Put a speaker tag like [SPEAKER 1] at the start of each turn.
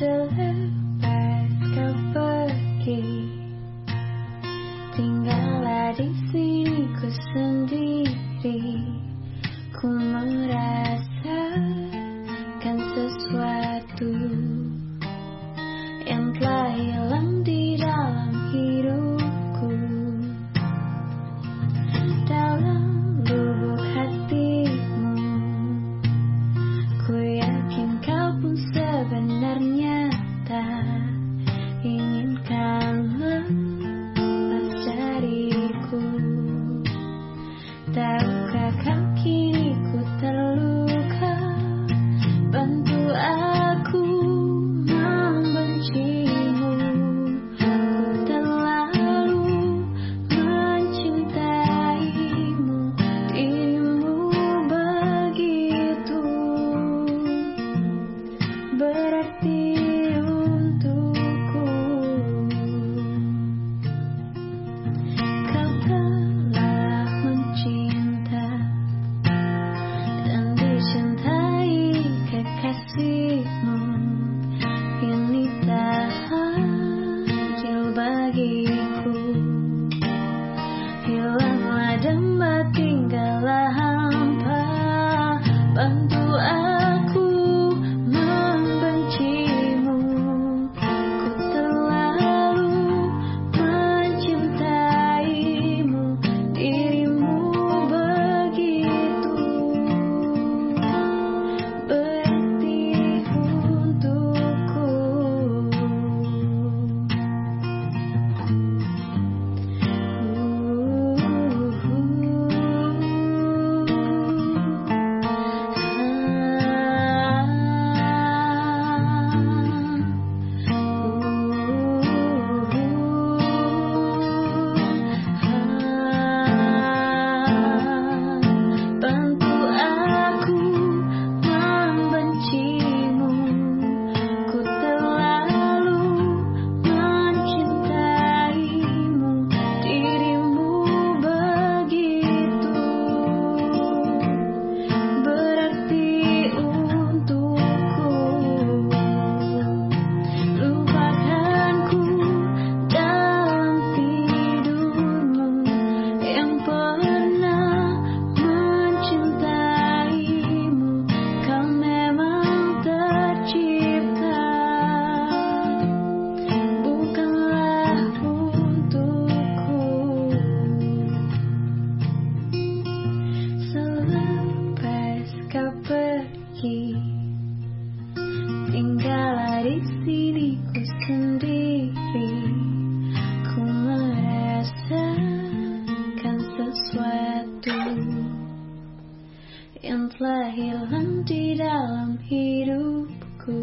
[SPEAKER 1] myself 什么？itu yang telah hilang di dalam hidupku.